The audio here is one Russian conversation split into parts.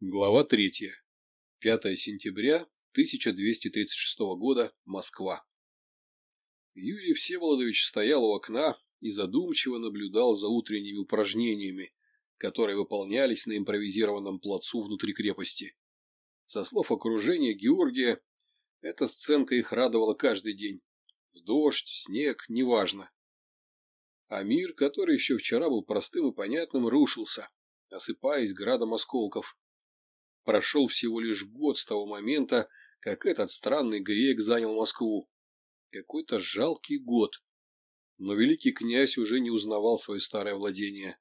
Глава 3. 5 сентября 1236 года. Москва. Юрий Всеволодович стоял у окна и задумчиво наблюдал за утренними упражнениями, которые выполнялись на импровизированном плацу внутри крепости. Со слов окружения Георгия, эта сценка их радовала каждый день. В дождь, снег, неважно. А мир, который еще вчера был простым и понятным, рушился, осыпаясь градом осколков прошел всего лишь год с того момента, как этот странный грек занял Москву. Какой-то жалкий год. Но великий князь уже не узнавал свое старое владение.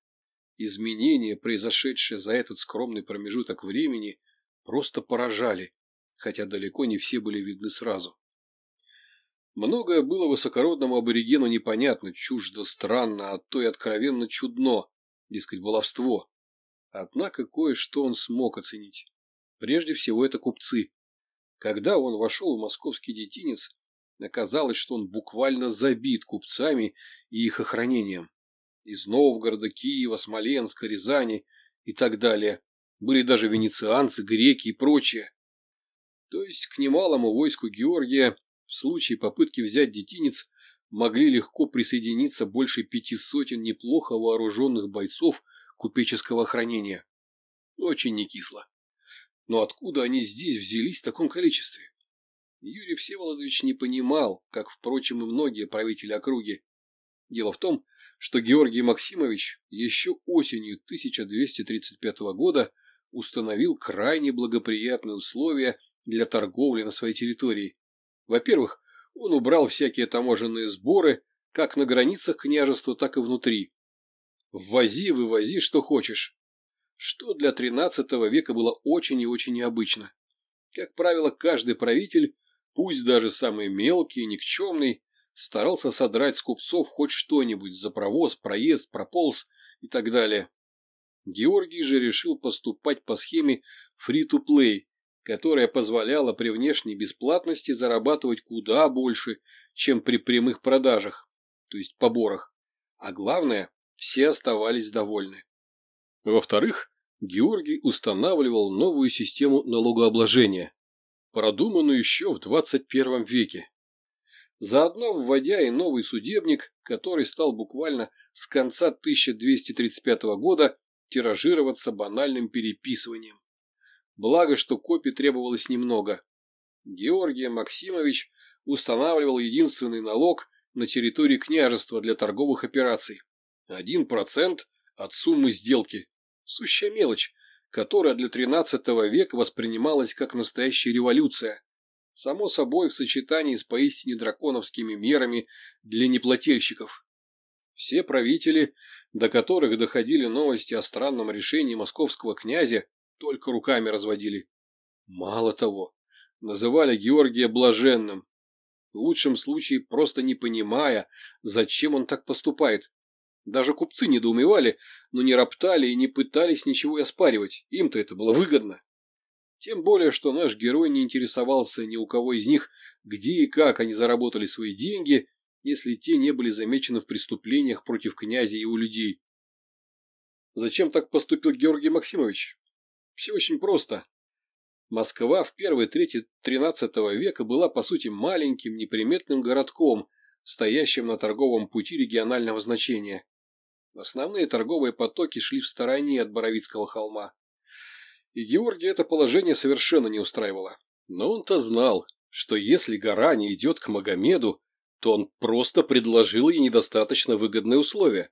Изменения, произошедшие за этот скромный промежуток времени, просто поражали, хотя далеко не все были видны сразу. Многое было высокородному аборигену непонятно, чуждо, странно, а то и откровенно чудно, дескать, баловство. Однако кое-что он смог оценить. Прежде всего это купцы. Когда он вошел в московский детинец, оказалось, что он буквально забит купцами и их охранением. Из Новгорода, Киева, Смоленска, Рязани и так далее. Были даже венецианцы, греки и прочее. То есть к немалому войску Георгия в случае попытки взять детинец могли легко присоединиться больше пяти сотен неплохо вооруженных бойцов купеческого хранения. Очень не кисло. Но откуда они здесь взялись в таком количестве? Юрий Всеволодович не понимал, как, впрочем, и многие правители округи. Дело в том, что Георгий Максимович еще осенью 1235 года установил крайне благоприятные условия для торговли на своей территории. Во-первых, он убрал всякие таможенные сборы как на границах княжества, так и внутри. Ввози, вывози, что хочешь что для XIII века было очень и очень необычно. Как правило, каждый правитель, пусть даже самый мелкий и никчемный, старался содрать с купцов хоть что-нибудь за провоз, проезд, прополз и так далее. Георгий же решил поступать по схеме free-to-play, которая позволяла при внешней бесплатности зарабатывать куда больше, чем при прямых продажах, то есть поборах. А главное, все оставались довольны. Во-вторых, Георгий устанавливал новую систему налогообложения, продуманную еще в 21 веке, заодно вводя и новый судебник, который стал буквально с конца 1235 года тиражироваться банальным переписыванием. Благо, что копий требовалось немного. Георгий Максимович устанавливал единственный налог на территории княжества для торговых операций – 1% от суммы сделки. Сущая мелочь, которая для тринадцатого века воспринималась как настоящая революция. Само собой, в сочетании с поистине драконовскими мерами для неплательщиков. Все правители, до которых доходили новости о странном решении московского князя, только руками разводили. Мало того, называли Георгия блаженным, в лучшем случае просто не понимая, зачем он так поступает. Даже купцы недоумевали, но не роптали и не пытались ничего оспаривать, им-то это было выгодно. Тем более, что наш герой не интересовался ни у кого из них, где и как они заработали свои деньги, если те не были замечены в преступлениях против князя и его людей. Зачем так поступил Георгий Максимович? Все очень просто. Москва в первой трети XIII века была, по сути, маленьким неприметным городком, стоящим на торговом пути регионального значения. Основные торговые потоки шли в стороне от Боровицкого холма. И Георгия это положение совершенно не устраивало. Но он-то знал, что если гора не идет к Магомеду, то он просто предложил ей недостаточно выгодные условия.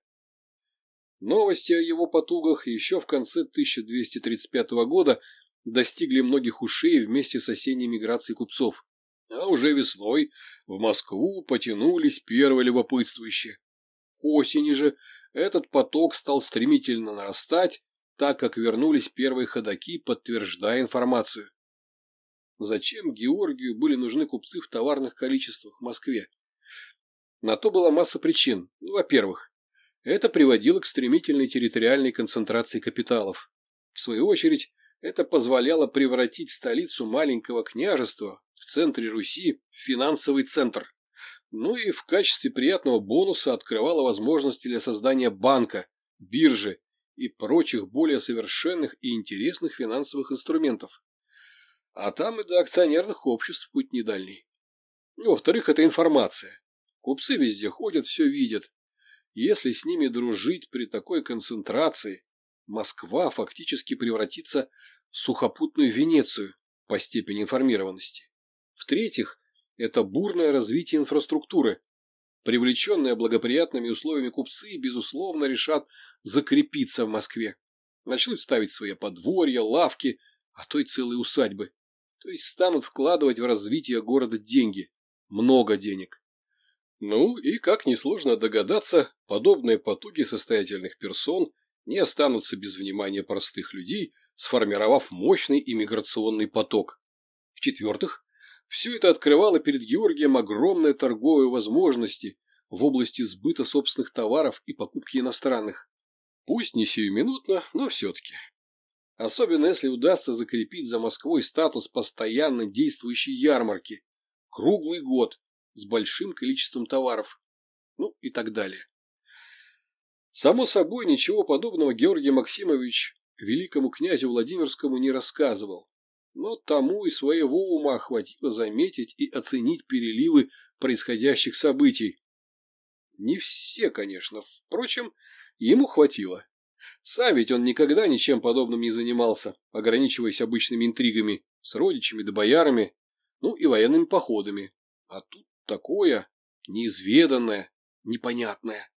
Новости о его потугах еще в конце 1235 года достигли многих ушей вместе с осенней миграцией купцов. А уже весной в Москву потянулись первые любопытствующие осени же этот поток стал стремительно нарастать, так как вернулись первые ходоки, подтверждая информацию. Зачем Георгию были нужны купцы в товарных количествах в Москве? На то была масса причин. Ну, во-первых, это приводило к стремительной территориальной концентрации капиталов. В свою очередь, это позволяло превратить столицу маленького княжества в центре Руси в финансовый центр ну и в качестве приятного бонуса открывала возможности для создания банка, биржи и прочих более совершенных и интересных финансовых инструментов. А там и до акционерных обществ путь недальний. Ну, во-вторых, это информация. Купцы везде ходят, все видят. Если с ними дружить при такой концентрации, Москва фактически превратится в сухопутную Венецию по степени информированности. В-третьих, это бурное развитие инфраструктуры. Привлеченные благоприятными условиями купцы, безусловно, решат закрепиться в Москве. Начнут ставить свои подворья, лавки, а то и целые усадьбы. То есть станут вкладывать в развитие города деньги. Много денег. Ну и, как несложно догадаться, подобные потуги состоятельных персон не останутся без внимания простых людей, сформировав мощный иммиграционный поток. В-четвертых, все это открывало перед Георгием огромные торговые возможности в области сбыта собственных товаров и покупки иностранных. Пусть не сиюминутно, но все-таки. Особенно если удастся закрепить за Москвой статус постоянно действующей ярмарки. Круглый год, с большим количеством товаров. Ну и так далее. Само собой, ничего подобного Георгий Максимович великому князю Владимирскому не рассказывал но тому и своего ума хватило заметить и оценить переливы происходящих событий. Не все, конечно, впрочем, ему хватило. Сам ведь он никогда ничем подобным не занимался, ограничиваясь обычными интригами с родичами да боярами, ну и военными походами. А тут такое неизведанное, непонятное,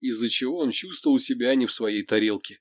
из-за чего он чувствовал себя не в своей тарелке.